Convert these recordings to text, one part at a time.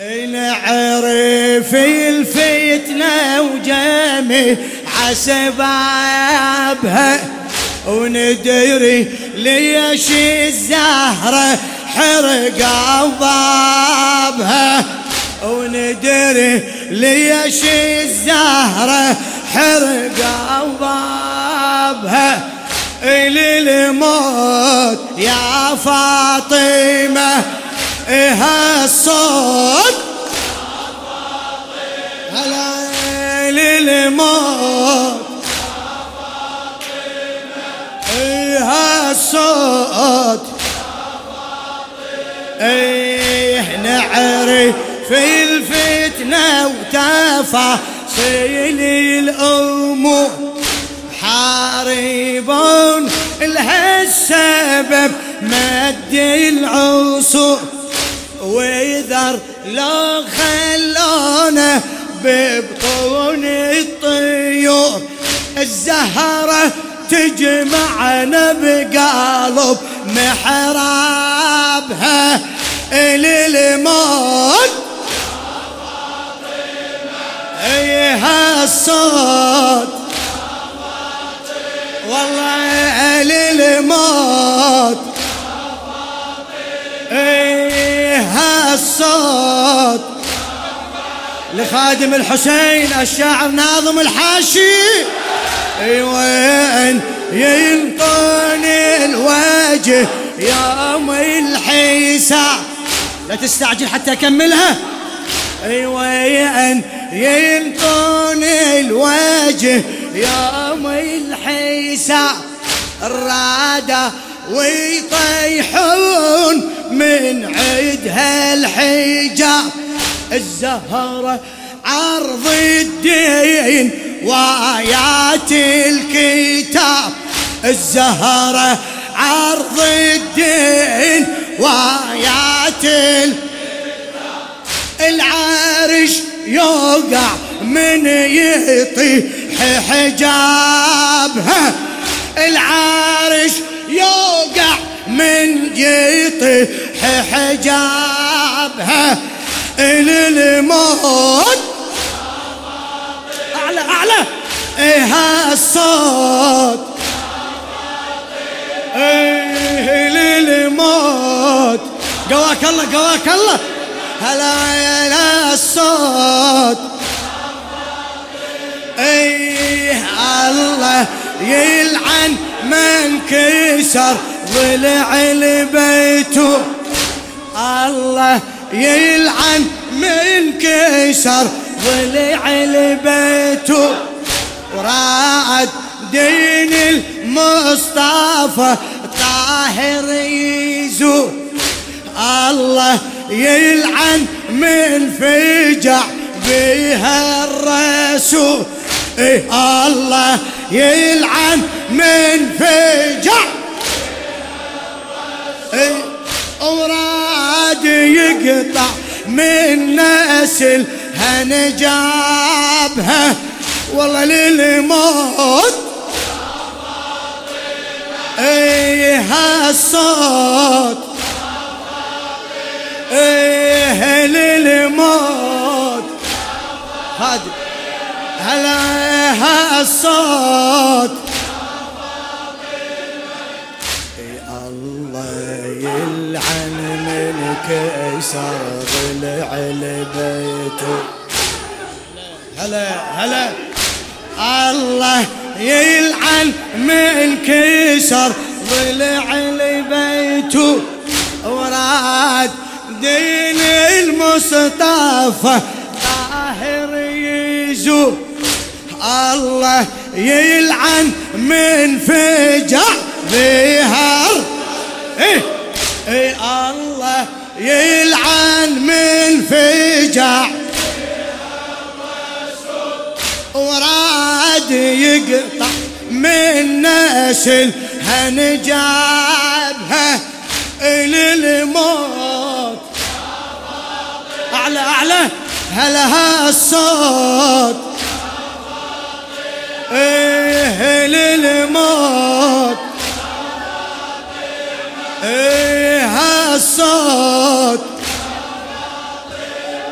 نعرف الفتنة وجميع عسبابها وندري ليش الزهرة حرق أضابها وندري ليش الزهرة حرق أضابها إلي الموت يا فاطمة. إيه الصوت هلا للموت إيه الصوت إيه نعرف في الفتنة وتفاصيل الأمور حاربون. لها السبب مد العصور. ويذر لو خلونا ببطون الطيور. الزهرة تجمعنا بقلب محرابها إلى الموت أيها الصوت. والله إلى الموت الصوت. لخادم الحسين الشاعر ناظم الحاشي. وين ينطوني الوجه يوم الحساب لا تستعجل حتى أكملها. وين ينطوني الوجه يوم الحساب الرادة ويطيحون من عيدها الحجاب الزهرة عرض الدين وآيات الكتاب الزهرة عرض الدين وآيات العرش يوقع من يطيح حجابها العرش يوقع من يطيح حجابها إلى الموت. أعلى أعلى. إيه الصوت. إيه للموت قواك الله قواك الله. هلا يا الصوت. إيه الله يلعن من كسر ضلع لبيته الله يلعن من كسر ضلع لبيته وراد دين المصطفى طاهر يزور الله يلعن من فجع بها الرسول. إيه الله يلعن من فجع. إيه وراد يقطع من نسل هنجابها والله للموت إيه الصوت. إيه للموت. هادي هلا الصوت. كسر ضلع لبيته هلا هلا. الله يلعن من كسر ضلع لبيته وراد دين المصطفى طاهر يزور الله يلعن من فجع ظهر يلعن من فجع وراد يقطع من نسل هنجابها إلى الموت. أعلى أعلى. هلا الصوت. إيه للموت الصوت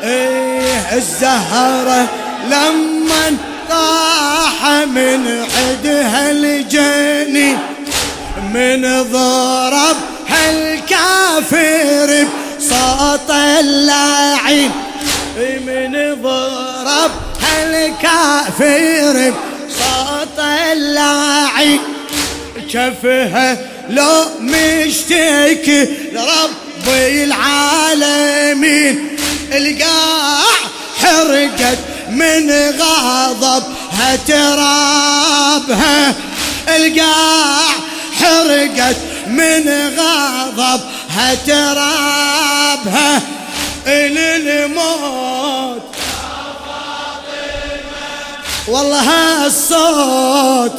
إيه الزهرة لما طاح من عدها الجني من ضرب هالكافر بصوت اللعين من ضرب هالكافر بصوت اللعين شفها لو مشتكي لرب العالمين القاع حرقت من غضبها ترابها القاع حرقت من غضبها ترابها إلى الموت. والله هالصوت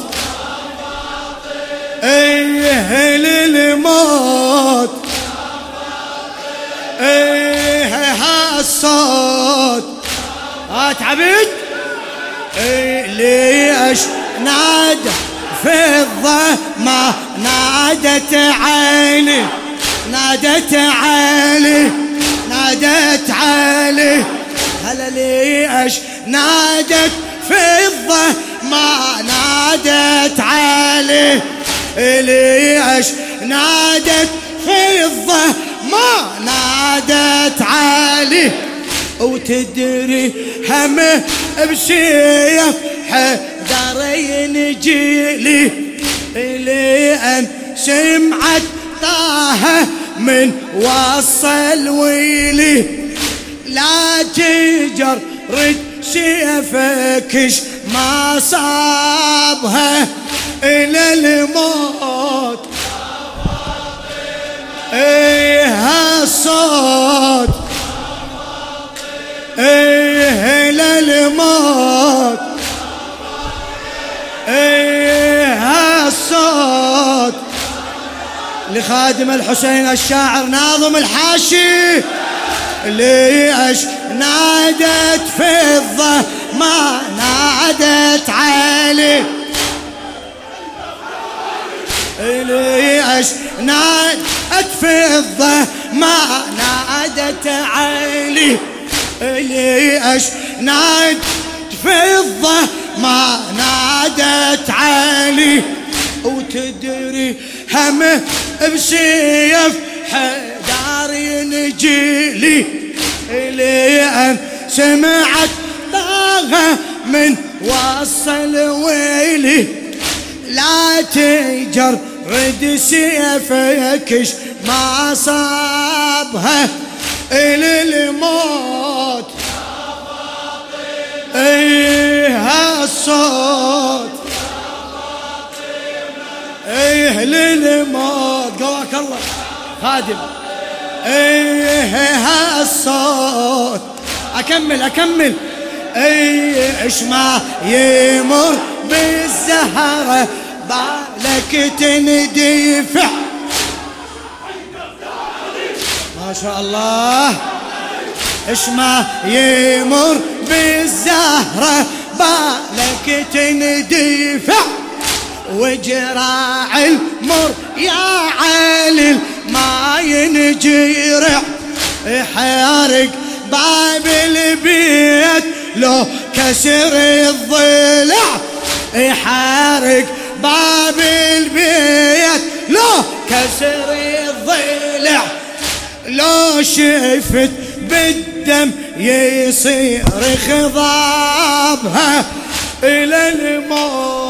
إيه للموت هالصوت هات عبيد إيه ليش نادى في ما نادت عيني نادت عيني نادت عيني. هلا ليش نادت في ما نادت عيني. ليش نادت فضة ما نادت علي وتدري همه بسيف حذر ينجيلي لأن سمعت طه من وصل ويلي. لا تجر رد سيفكش ما صابها إلى الموت. إيه الصوت. إيه إلى الموت إيه الصوت لخادم الحسين الشاعر ناظم الحاشي. ليش نادت فضة ما نادت علي ليش نادت فضة ما نادت عيلي ليش نادت فضة ما نادت عيلي وتدري همه بسيف حدار ينجيلي لأن سمعت طاغة من وصل ويلي. لا تجر رد سيفك ما صابها إلى الموت. إيه الصوت. إيه للموت قواك الله. خادم. إيه الصوت. أكمل أكمل. إيه إيش ما يمر بالزهرة بالك تندفع ما شاء الله. إيش ما يمر بالزهرة بالك تندفع. وجراع المر يا علي ما ينجرع. يحرق باب البيت لو كسر الضلع. يحرق شفت بالدم يصير خضابها إلى الموت.